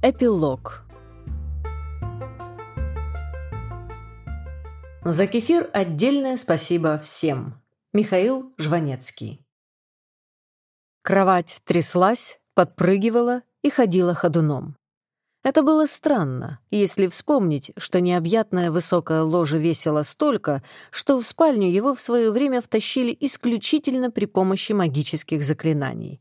Эпилог За кефир отдельное спасибо всем. Михаил Жванецкий Кровать тряслась, подпрыгивала и ходила ходуном. Это было странно, если вспомнить, что необъятное высокое ложе весило столько, что в спальню его в свое время втащили исключительно при помощи магических заклинаний.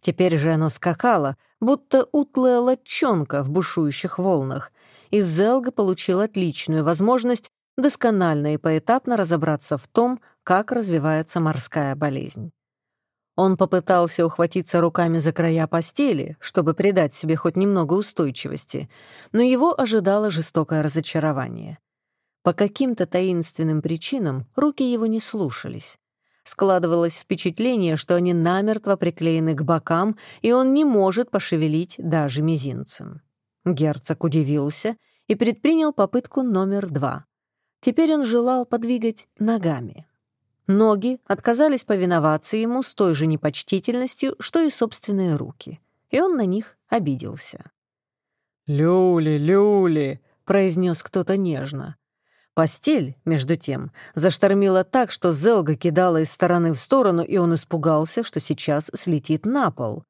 Теперь же оно скакало, будто утлая лодчонка в бушующих волнах, и Зелга получил отличную возможность досконально и поэтапно разобраться в том, как развивается морская болезнь. Он попытался ухватиться руками за края постели, чтобы придать себе хоть немного устойчивости, но его ожидало жестокое разочарование. По каким-то таинственным причинам руки его не слушались. Складывалось впечатление, что они намертво приклеены к бокам, и он не может пошевелить даже мизинцем. Герцог удивился и предпринял попытку номер два. Теперь он желал подвигать ногами. Ноги отказались повиноваться ему с той же непочтительностью, что и собственные руки, и он на них обиделся. «Люли, люли!» — произнес кто-то нежно. Постель, между тем, заштормила так, что Зелга кидала из стороны в сторону, и он испугался, что сейчас слетит на пол.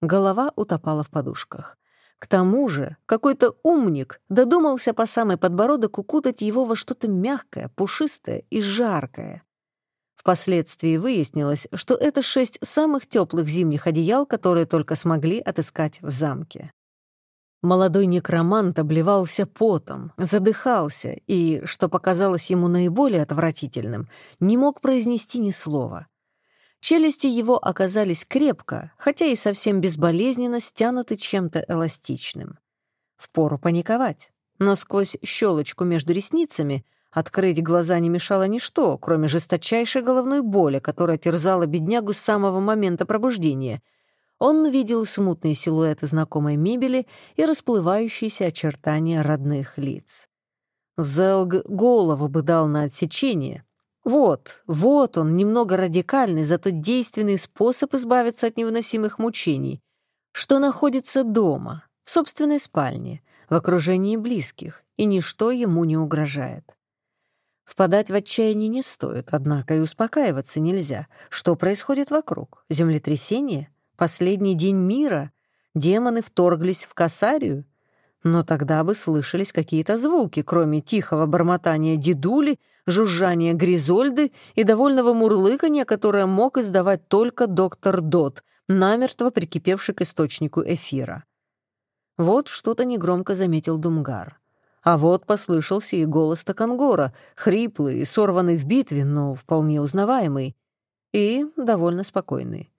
Голова утопала в подушках. К тому же какой-то умник додумался по самый подбородок укутать его во что-то мягкое, пушистое и жаркое. Впоследствии выяснилось, что это шесть самых теплых зимних одеял, которые только смогли отыскать в замке. Молодой некромант обливался потом, задыхался и, что показалось ему наиболее отвратительным, не мог произнести ни слова. Челюсти его оказались крепко, хотя и совсем безболезненно стянуты чем-то эластичным. Впору паниковать, но сквозь щелочку между ресницами — Открыть глаза не мешало ничто, кроме жесточайшей головной боли, которая терзала беднягу с самого момента пробуждения. Он видел смутные силуэты знакомой мебели и расплывающиеся очертания родных лиц. Зелг голову бы дал на отсечение. Вот, вот он, немного радикальный, зато действенный способ избавиться от невыносимых мучений, что находится дома, в собственной спальне, в окружении близких, и ничто ему не угрожает. Впадать в отчаяние не стоит, однако и успокаиваться нельзя. Что происходит вокруг? Землетрясение? Последний день мира? Демоны вторглись в Касарию? Но тогда бы слышались какие-то звуки, кроме тихого бормотания дедули, жужжания гризольды и довольного мурлыканья, которое мог издавать только доктор Дот, намертво прикипевший к источнику эфира. Вот что-то негромко заметил Думгар. А вот послышался и голос Токангора, хриплый и сорванный в битве, но вполне узнаваемый. И довольно спокойный.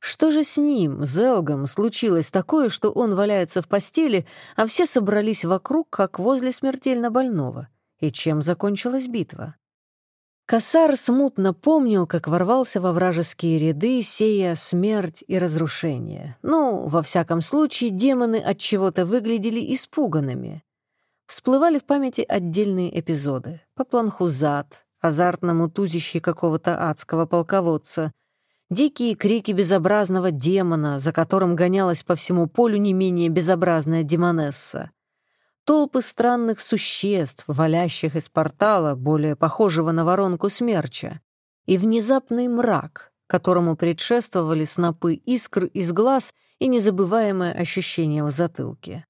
Что же с ним, Зелгом, случилось такое, что он валяется в постели, а все собрались вокруг, как возле смертельно больного? И чем закончилась битва? Косар смутно помнил, как ворвался во вражеские ряды, сея смерть и разрушение. Ну, во всяком случае, демоны от чего-то выглядели испуганными всплывали в памяти отдельные эпизоды. Попланхузат, азартному тузище какого-то адского полководца, дикие крики безобразного демона, за которым гонялась по всему полю не менее безобразная демонесса, толпы странных существ, валящих из портала, более похожего на воронку смерча, и внезапный мрак, которому предшествовали снопы искр из глаз и незабываемое ощущение в затылке.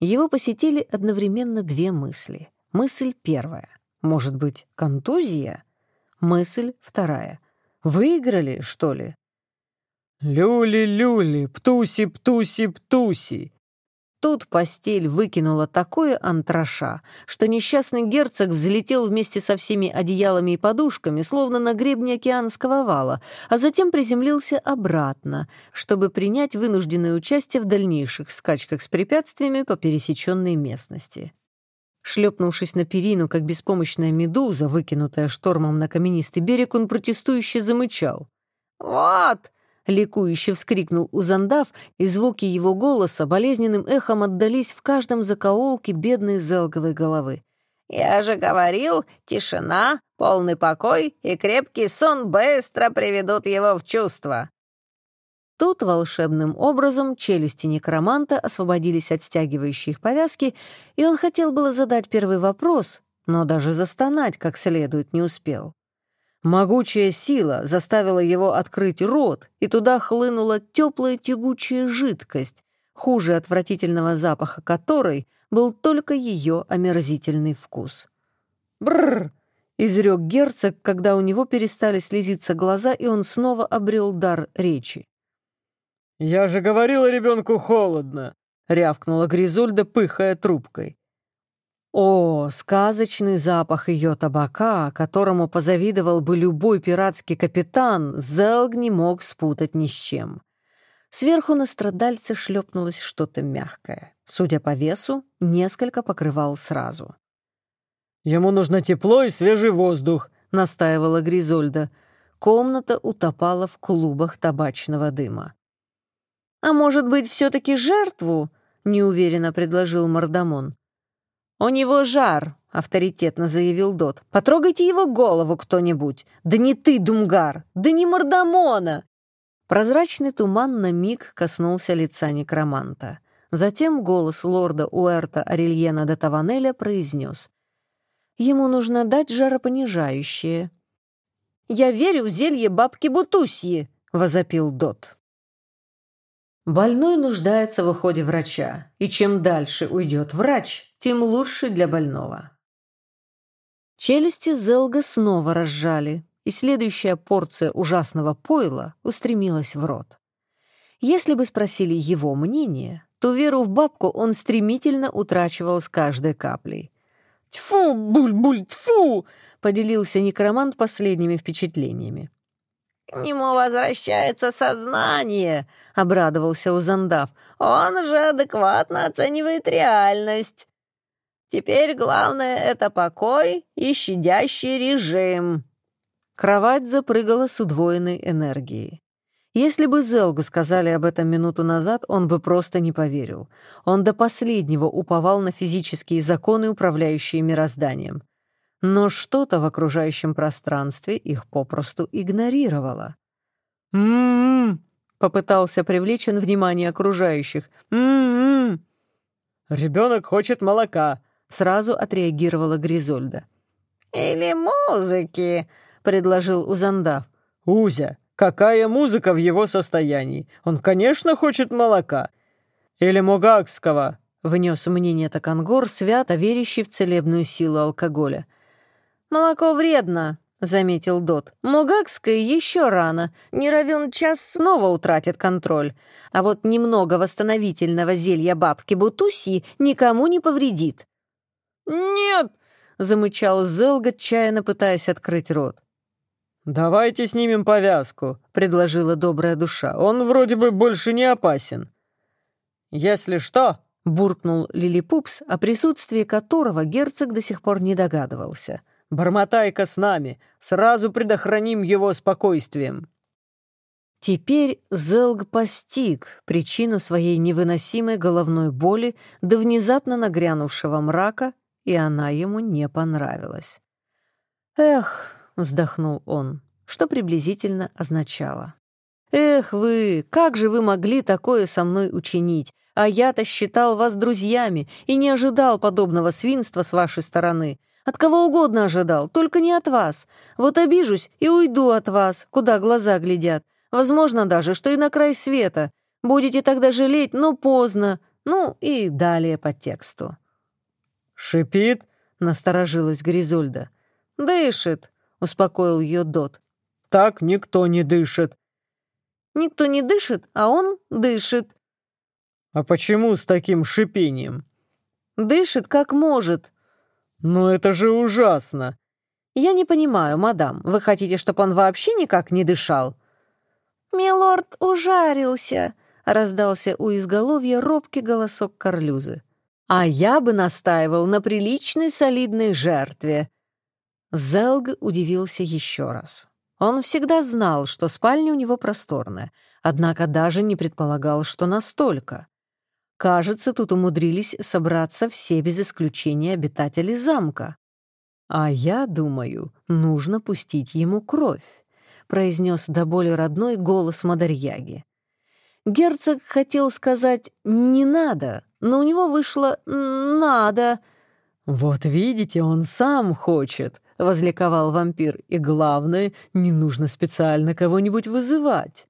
Его посетили одновременно две мысли. Мысль первая. Может быть, контузия? Мысль вторая. Выиграли, что ли? «Люли-люли, птуси-птуси-птуси!» Тут постель выкинула такое антраша, что несчастный герцог взлетел вместе со всеми одеялами и подушками, словно на гребне океанского вала, а затем приземлился обратно, чтобы принять вынужденное участие в дальнейших скачках с препятствиями по пересеченной местности. Шлепнувшись на перину, как беспомощная медуза, выкинутая штормом на каменистый берег, он протестующе замычал. «Вот!» Ликующе вскрикнул Узандав, и звуки его голоса болезненным эхом отдались в каждом закоулке бедной зелговой головы. «Я же говорил, тишина, полный покой и крепкий сон быстро приведут его в чувство». Тут волшебным образом челюсти некроманта освободились от стягивающей их повязки, и он хотел было задать первый вопрос, но даже застонать как следует не успел. Могучая сила заставила его открыть рот, и туда хлынула теплая тягучая жидкость, хуже отвратительного запаха которой был только ее омерзительный вкус. «Бррр!» — изрек герцог, когда у него перестали слезиться глаза, и он снова обрел дар речи. «Я же говорила ребенку холодно!» — рявкнула Гризульда, пыхая трубкой. О, сказочный запах ее табака, которому позавидовал бы любой пиратский капитан, Зелг не мог спутать ни с чем. Сверху на страдальце шлепнулось что-то мягкое. Судя по весу, несколько покрывал сразу. «Ему нужно тепло и свежий воздух», — настаивала Гризольда. Комната утопала в клубах табачного дыма. «А может быть, все-таки жертву?» — неуверенно предложил Мардамон. «У него жар», — авторитетно заявил Дот. «Потрогайте его голову кто-нибудь. Да не ты, Думгар! Да не Мардамона!» Прозрачный туман на миг коснулся лица некроманта. Затем голос лорда Уэрта Арельена де Таванеля произнес. «Ему нужно дать жаропонижающее». «Я верю в зелье бабки Бутусьи!» — возопил Дот. Больной нуждается в уходе врача, и чем дальше уйдет врач, тем лучше для больного. Челюсти Зелга снова разжали, и следующая порция ужасного пойла устремилась в рот. Если бы спросили его мнение, то веру в бабку он стремительно утрачивал с каждой каплей. «Тьфу, буль-буль, тьфу!» — поделился некромант последними впечатлениями. «К нему возвращается сознание», — обрадовался Узандав. «Он же адекватно оценивает реальность. Теперь главное — это покой и щадящий режим». Кровать запрыгала с удвоенной энергией. Если бы Зелгу сказали об этом минуту назад, он бы просто не поверил. Он до последнего уповал на физические законы, управляющие мирозданием но что-то в окружающем пространстве их попросту игнорировало. «М-м-м!» — попытался привлечь внимание окружающих. «М-м-м!» «Ребенок хочет молока», — сразу отреагировала Гризольда. «Или музыки», — предложил Узандав. «Узя, какая музыка в его состоянии? Он, конечно, хочет молока. Или мугакского», — внес мнение Такангор, свято верящий в целебную силу алкоголя. «Молоко вредно», — заметил Дот. «Мугакское еще рано. Не равен час снова утратит контроль. А вот немного восстановительного зелья бабки Бутуси никому не повредит». «Нет!» — замычал Зелг, отчаянно пытаясь открыть рот. «Давайте снимем повязку», — предложила добрая душа. «Он вроде бы больше не опасен». «Если что», — буркнул Лилипупс, о присутствии которого герцог до сих пор не догадывался — Бормотай-ка с нами, сразу предохраним его спокойствием». Теперь Зелг постиг причину своей невыносимой головной боли до внезапно нагрянувшего мрака, и она ему не понравилась. «Эх», — вздохнул он, что приблизительно означало. «Эх вы, как же вы могли такое со мной учинить? А я-то считал вас друзьями и не ожидал подобного свинства с вашей стороны. От кого угодно ожидал, только не от вас. Вот обижусь и уйду от вас, куда глаза глядят. Возможно даже, что и на край света. Будете тогда жалеть, но поздно. Ну и далее по тексту». «Шипит?» — насторожилась Гризольда. «Дышит», — успокоил ее Дот. «Так никто не дышит». «Никто не дышит, а он дышит». «А почему с таким шипением?» «Дышит, как может», «Но это же ужасно!» «Я не понимаю, мадам, вы хотите, чтобы он вообще никак не дышал?» «Милорд ужарился», — раздался у изголовья робкий голосок Карлюзы. «А я бы настаивал на приличной солидной жертве». Зелг удивился еще раз. Он всегда знал, что спальня у него просторная, однако даже не предполагал, что настолько. Кажется, тут умудрились собраться все без исключения обитатели замка. А я думаю, нужно пустить ему кровь, произнес до боли родной голос Мадарьяги. Герцог хотел сказать «не надо», но у него вышло «надо». «Вот видите, он сам хочет», — возликовал вампир. «И главное, не нужно специально кого-нибудь вызывать».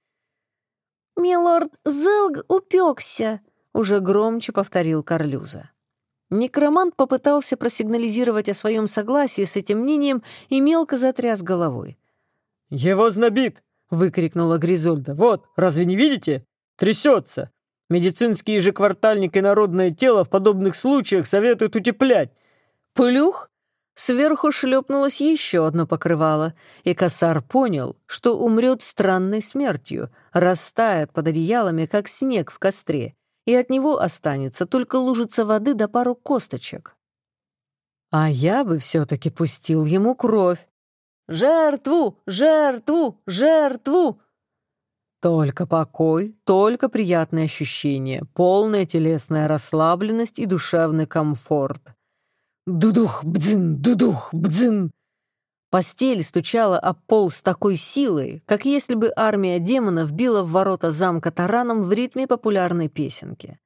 «Милорд Зелг упекся», — уже громче повторил Карлюза. Некромант попытался просигнализировать о своем согласии с этим мнением и мелко затряс головой. «Его знобит!» — выкрикнула Гризольда. «Вот, разве не видите? Трясется! Медицинский ежеквартальник и народное тело в подобных случаях советуют утеплять». Плюх! Сверху шлепнулось еще одно покрывало, и косар понял, что умрет странной смертью, растает под одеялами, как снег в костре, и от него останется только лужица воды да пару косточек. А я бы все-таки пустил ему кровь. «Жертву! Жертву! Жертву!» Только покой, только приятные ощущения, полная телесная расслабленность и душевный комфорт. Дудух, бдзин, дудух, бдзин. Постель стучала о пол с такой силой, как если бы армия демонов била в ворота замка тараном в ритме популярной песенки.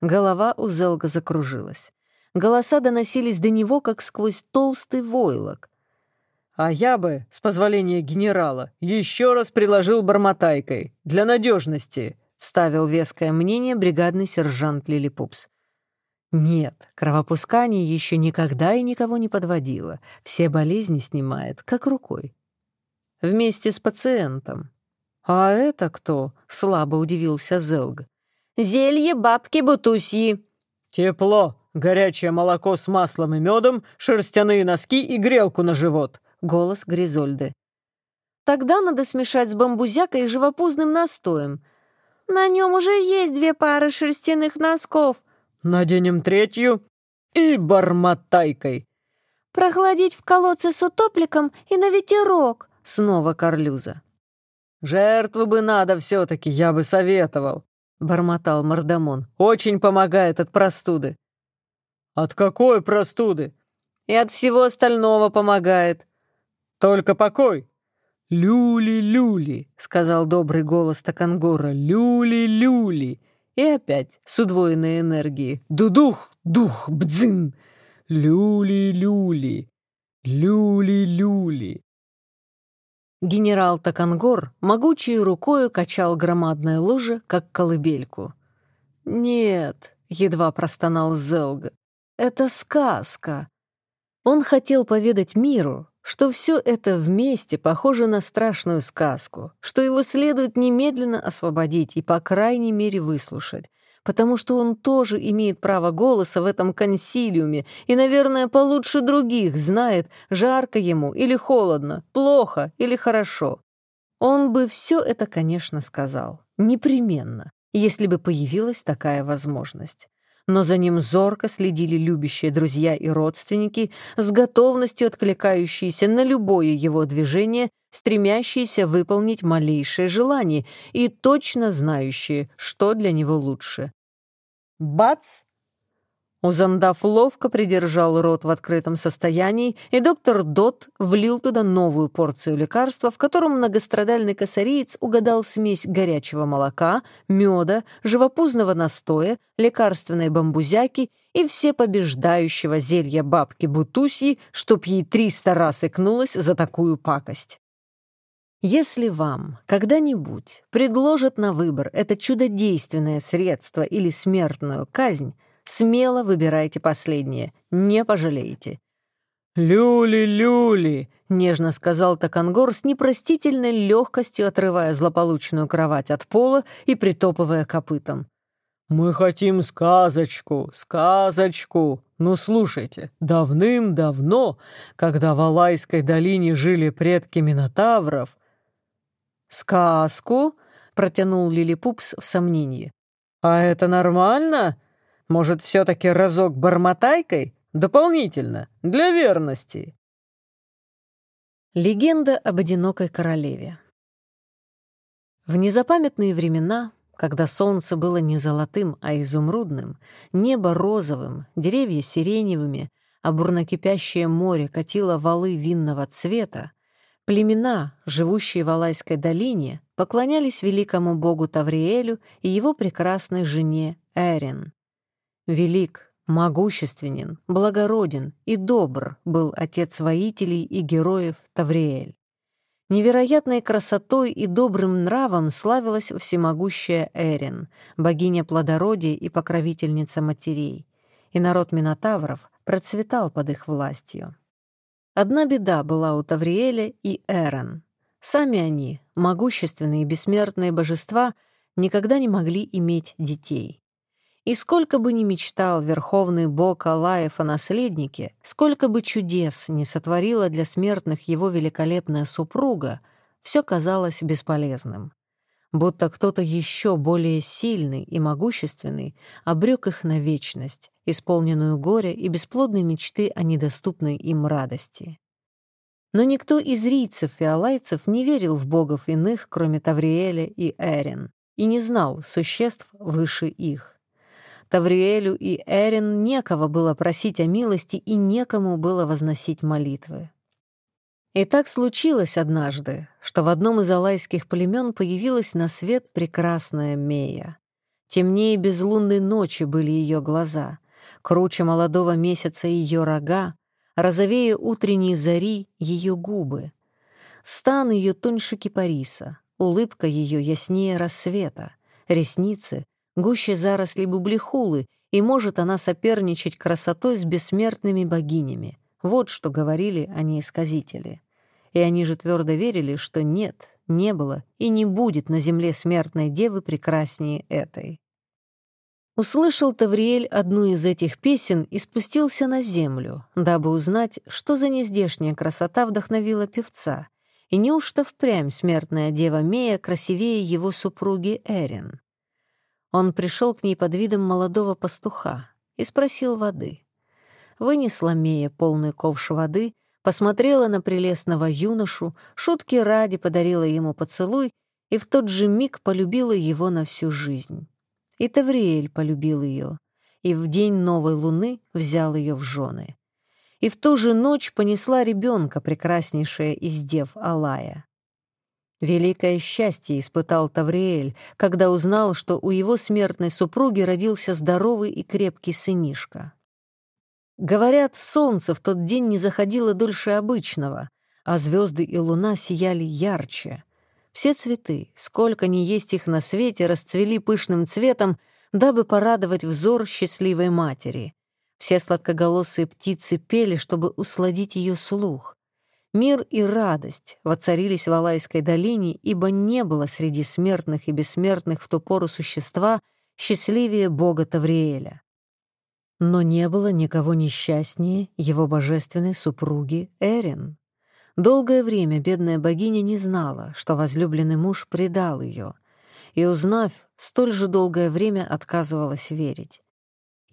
Голова у Зелга закружилась. Голоса доносились до него, как сквозь толстый войлок. А я бы, с позволения генерала, еще раз приложил бормотайкой, для надежности, вставил веское мнение бригадный сержант Лилипупс. Нет, кровопускание еще никогда и никого не подводило. Все болезни снимает, как рукой. Вместе с пациентом. «А это кто?» — слабо удивился Зелг. «Зелье бабки Бутусьи». «Тепло, горячее молоко с маслом и медом, шерстяные носки и грелку на живот», — голос Гризольды. «Тогда надо смешать с бамбузякой и живопузным настоем. На нем уже есть две пары шерстяных носков», Наденем третью и бармотайкой. Прохладить в колодце с утопликом и на ветерок. Снова Карлюза. Жертву бы надо все-таки, я бы советовал, бормотал Мордамон. Очень помогает от простуды. От какой простуды? И от всего остального помогает. Только покой. «Люли-люли», — сказал добрый голос Такангора, «люли-люли». И опять с удвоенной энергией. Дудух, дух, бдзин. Люли-люли, люли-люли. Генерал Такангор могучей рукою качал громадное ложе, как колыбельку. «Нет», — едва простонал Зелга, — «это сказка». Он хотел поведать миру, что все это вместе похоже на страшную сказку, что его следует немедленно освободить и, по крайней мере, выслушать, потому что он тоже имеет право голоса в этом консилиуме и, наверное, получше других знает, жарко ему или холодно, плохо или хорошо. Он бы все это, конечно, сказал, непременно, если бы появилась такая возможность но за ним зорко следили любящие друзья и родственники, с готовностью откликающиеся на любое его движение, стремящиеся выполнить малейшее желание и точно знающие, что для него лучше. Бац! Узандав ловко придержал рот в открытом состоянии, и доктор Дот влил туда новую порцию лекарства, в котором многострадальный косариец угадал смесь горячего молока, меда, живопузного настоя, лекарственной бамбузяки и всепобеждающего зелья бабки Бутусьи, чтоб ей триста раз икнулось за такую пакость. Если вам когда-нибудь предложат на выбор это чудодейственное средство или смертную казнь, Смело выбирайте последнее, не пожалеете». «Люли-люли!» — нежно сказал Такангор с непростительной легкостью, отрывая злополучную кровать от пола и притопывая копытом. «Мы хотим сказочку, сказочку. Ну, слушайте, давным-давно, когда в Алайской долине жили предки Минотавров...» «Сказку?» — протянул Лилипупс в сомнении. «А это нормально?» Может, все-таки разок бормотайкой? Дополнительно, для верности. Легенда об одинокой королеве. В незапамятные времена, когда солнце было не золотым, а изумрудным, небо розовым, деревья сиреневыми, а бурнокипящее море катило валы винного цвета, племена, живущие в Алайской долине, поклонялись великому богу Тавриэлю и его прекрасной жене Эрин. Велик, могущественен, благороден и добр был отец воителей и героев Тавриэль. Невероятной красотой и добрым нравом славилась всемогущая Эрин, богиня плодородия и покровительница матерей, и народ Минотавров процветал под их властью. Одна беда была у Тавриэля и Эрен. Сами они, могущественные и бессмертные божества, никогда не могли иметь детей. И сколько бы ни мечтал верховный бог Алаев о наследнике, сколько бы чудес не сотворила для смертных его великолепная супруга, все казалось бесполезным. Будто кто-то еще более сильный и могущественный обрек их на вечность, исполненную горя и бесплодной мечты о недоступной им радости. Но никто из рийцев и алайцев не верил в богов иных, кроме Тавриэля и Эрин, и не знал существ выше их. Тавриэлю и Эрин некого было просить о милости и некому было возносить молитвы. И так случилось однажды, что в одном из алайских племен появилась на свет прекрасная Мея. Темнее безлунной ночи были ее глаза, круче молодого месяца ее рога, розовее утренней зари ее губы. Стан ее тоньше кипариса, улыбка ее яснее рассвета, ресницы гуще заросли бублихулы, и может она соперничать красотой с бессмертными богинями. Вот что говорили они исказители. И они же твердо верили, что нет, не было и не будет на земле смертной девы прекраснее этой. Услышал Тавриэль одну из этих песен и спустился на землю, дабы узнать, что за нездешняя красота вдохновила певца, и неужто впрямь смертная дева Мея красивее его супруги Эрин. Он пришел к ней под видом молодого пастуха и спросил воды. Вынесла Мея полный ковш воды, посмотрела на прелестного юношу, шутки ради подарила ему поцелуй и в тот же миг полюбила его на всю жизнь. И Тавриэль полюбил ее, и в день новой луны взял ее в жены. И в ту же ночь понесла ребенка, прекраснейшая из дев Алая. Великое счастье испытал Тавриэль, когда узнал, что у его смертной супруги родился здоровый и крепкий сынишка. Говорят, солнце в тот день не заходило дольше обычного, а звезды и луна сияли ярче. Все цветы, сколько ни есть их на свете, расцвели пышным цветом, дабы порадовать взор счастливой матери. Все сладкоголосые птицы пели, чтобы усладить ее слух. Мир и радость воцарились в Алайской долине, ибо не было среди смертных и бессмертных в ту пору существа счастливее бога Тавриэля. Но не было никого несчастнее его божественной супруги Эрин. Долгое время бедная богиня не знала, что возлюбленный муж предал ее, и, узнав, столь же долгое время отказывалась верить.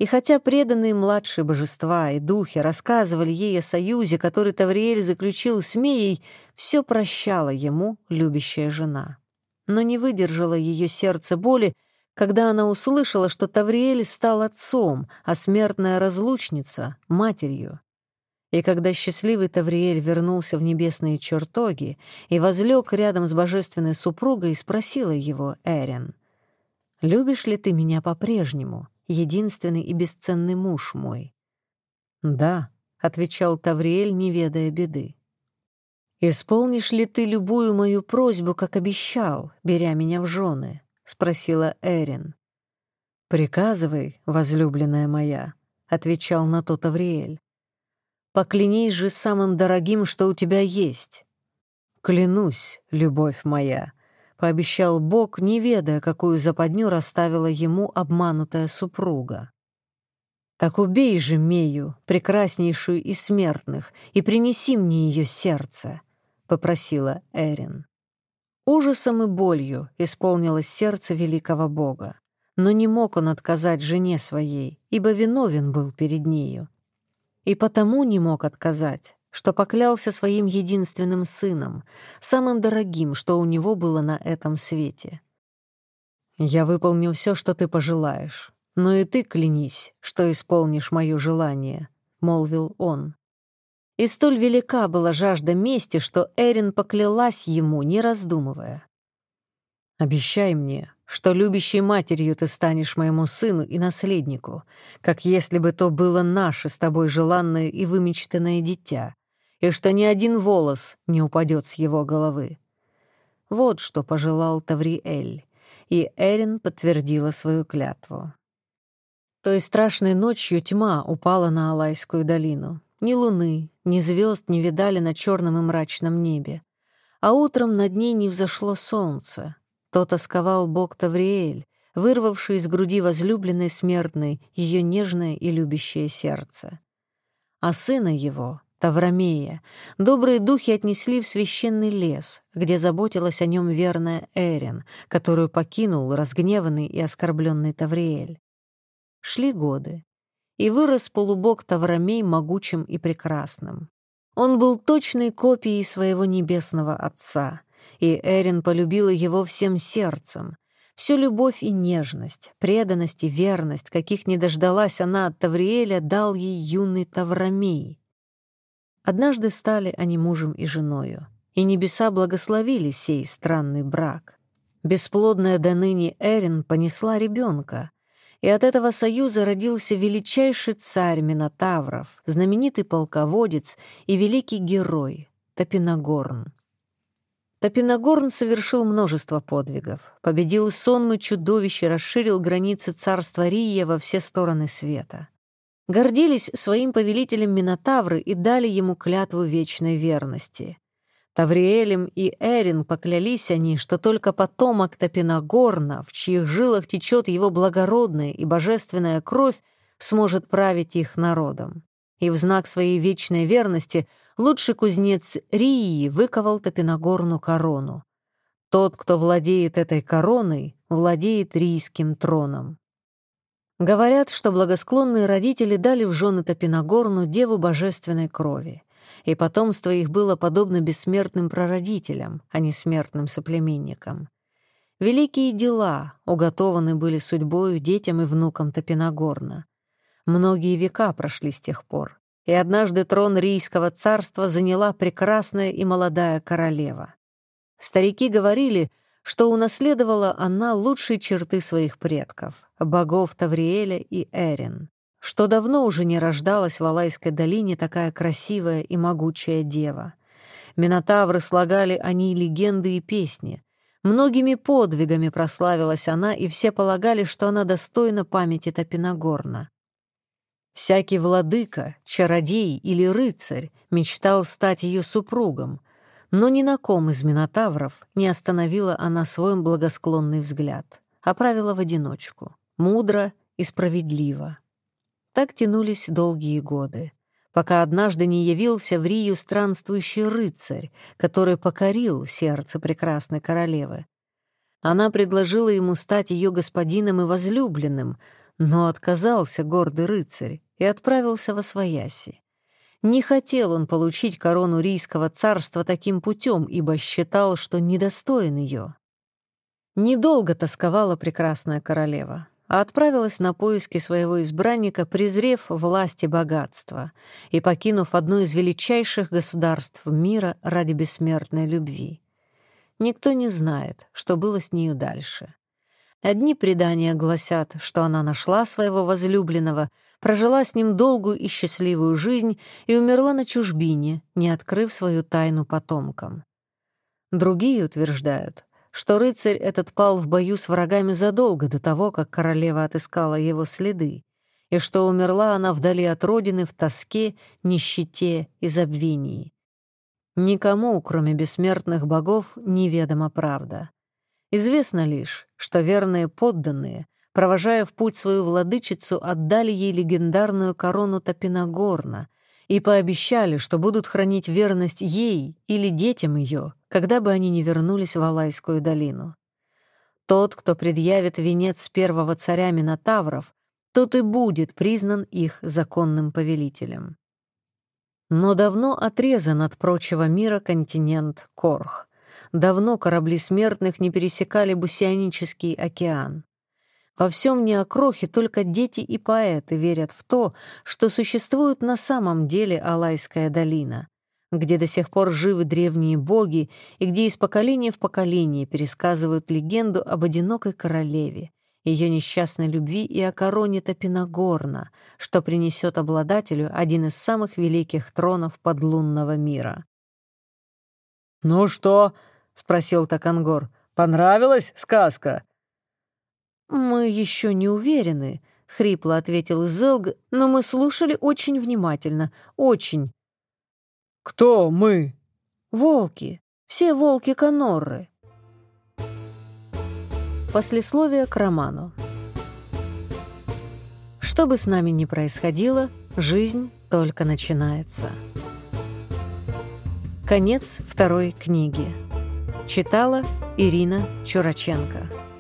И хотя преданные младшие божества и духи рассказывали ей о союзе, который Тавриэль заключил с Мией, все прощала ему любящая жена. Но не выдержала ее сердце боли, когда она услышала, что Тавриэль стал отцом, а смертная разлучница — матерью. И когда счастливый Тавриэль вернулся в небесные чертоги и возлег рядом с божественной супругой, спросила его Эрин, «Любишь ли ты меня по-прежнему?» Единственный и бесценный муж мой». «Да», — отвечал Тавриэль, не ведая беды. «Исполнишь ли ты любую мою просьбу, как обещал, беря меня в жены?» — спросила Эрин. «Приказывай, возлюбленная моя», — отвечал на то Тавриэль. «Поклянись же самым дорогим, что у тебя есть». «Клянусь, любовь моя», пообещал Бог, не ведая, какую западню расставила ему обманутая супруга. «Так убей же Мею, прекраснейшую из смертных, и принеси мне ее сердце», — попросила Эрин. Ужасом и болью исполнилось сердце великого бога, но не мог он отказать жене своей, ибо виновен был перед нею. И потому не мог отказать, что поклялся своим единственным сыном, самым дорогим, что у него было на этом свете. «Я выполню все, что ты пожелаешь, но и ты клянись, что исполнишь мое желание», — молвил он. И столь велика была жажда мести, что Эрин поклялась ему, не раздумывая. Обещай мне, что любящей матерью ты станешь моему сыну и наследнику, как если бы то было наше с тобой желанное и вымечтанное дитя, и что ни один волос не упадет с его головы. Вот что пожелал Тавриэль, и Эрин подтвердила свою клятву. Той страшной ночью тьма упала на Алайскую долину. Ни луны, ни звезд не видали на черном и мрачном небе. А утром над ней не взошло солнце, то тосковал бог Тавриэль, вырвавший из груди возлюбленной смертной ее нежное и любящее сердце. А сына его, Таврамея, добрые духи отнесли в священный лес, где заботилась о нем верная Эрин, которую покинул разгневанный и оскорбленный Тавриэль. Шли годы, и вырос полубог Таврамей могучим и прекрасным. Он был точной копией своего небесного отца — и Эрин полюбила его всем сердцем. Всю любовь и нежность, преданность и верность, каких не дождалась она от Тавриэля, дал ей юный Таврамей. Однажды стали они мужем и женою, и небеса благословили сей странный брак. Бесплодная до ныне Эрин понесла ребенка, и от этого союза родился величайший царь Минотавров, знаменитый полководец и великий герой Топиногорн. Топиногорн совершил множество подвигов, победил сонмы чудовищ и расширил границы царства Рия во все стороны света. Гордились своим повелителем Минотавры и дали ему клятву вечной верности. Тавриэлем и Эрин поклялись они, что только потомок Топиногорна, в чьих жилах течет его благородная и божественная кровь, сможет править их народом и в знак своей вечной верности лучший кузнец Рии выковал Топиногорну корону. Тот, кто владеет этой короной, владеет рийским троном. Говорят, что благосклонные родители дали в жены Топиногорну деву божественной крови, и потомство их было подобно бессмертным прародителям, а не смертным соплеменникам. Великие дела уготованы были судьбою детям и внукам Топиногорна. Многие века прошли с тех пор, и однажды трон Рийского царства заняла прекрасная и молодая королева. Старики говорили, что унаследовала она лучшие черты своих предков — богов Тавриэля и Эрин, что давно уже не рождалась в Алайской долине такая красивая и могучая дева. Минотавры слагали о ней легенды и песни. Многими подвигами прославилась она, и все полагали, что она достойна памяти Топиногорна. Всякий владыка, чародей или рыцарь мечтал стать ее супругом, но ни на ком из минотавров не остановила она свой благосклонный взгляд, а правила в одиночку, мудро и справедливо. Так тянулись долгие годы, пока однажды не явился в Рию странствующий рыцарь, который покорил сердце прекрасной королевы. Она предложила ему стать ее господином и возлюбленным — но отказался гордый рыцарь и отправился во свояси. Не хотел он получить корону Рийского царства таким путем, ибо считал, что недостоин ее. Недолго тосковала прекрасная королева, а отправилась на поиски своего избранника, презрев власть и богатство, и покинув одно из величайших государств мира ради бессмертной любви. Никто не знает, что было с нею дальше. Одни предания гласят, что она нашла своего возлюбленного, прожила с ним долгую и счастливую жизнь и умерла на чужбине, не открыв свою тайну потомкам. Другие утверждают, что рыцарь этот пал в бою с врагами задолго до того, как королева отыскала его следы, и что умерла она вдали от родины в тоске, нищете и забвении. Никому, кроме бессмертных богов, неведома правда. Известно лишь, что верные подданные, провожая в путь свою владычицу, отдали ей легендарную корону Топиногорна и пообещали, что будут хранить верность ей или детям ее, когда бы они не вернулись в Алайскую долину. Тот, кто предъявит венец первого царя Минотавров, тот и будет признан их законным повелителем. Но давно отрезан от прочего мира континент Корх. Давно корабли смертных не пересекали Бусионический океан. Во всем неокрохе только дети и поэты верят в то, что существует на самом деле Алайская долина. где до сих пор живы древние боги и где из поколения в поколение пересказывают легенду об одинокой королеве, ее несчастной любви и о короне Топиногорна, что принесет обладателю один из самых великих тронов подлунного мира. «Ну что?» — спросил Такангор. «Понравилась сказка?» «Мы еще не уверены», — хрипло ответил Зелг, «но мы слушали очень внимательно, очень». «Кто мы?» «Волки. Все волки Конорры». Послесловие к роману. Что бы с нами ни происходило, жизнь только начинается. Конец второй книги. Читала Ирина Чураченко.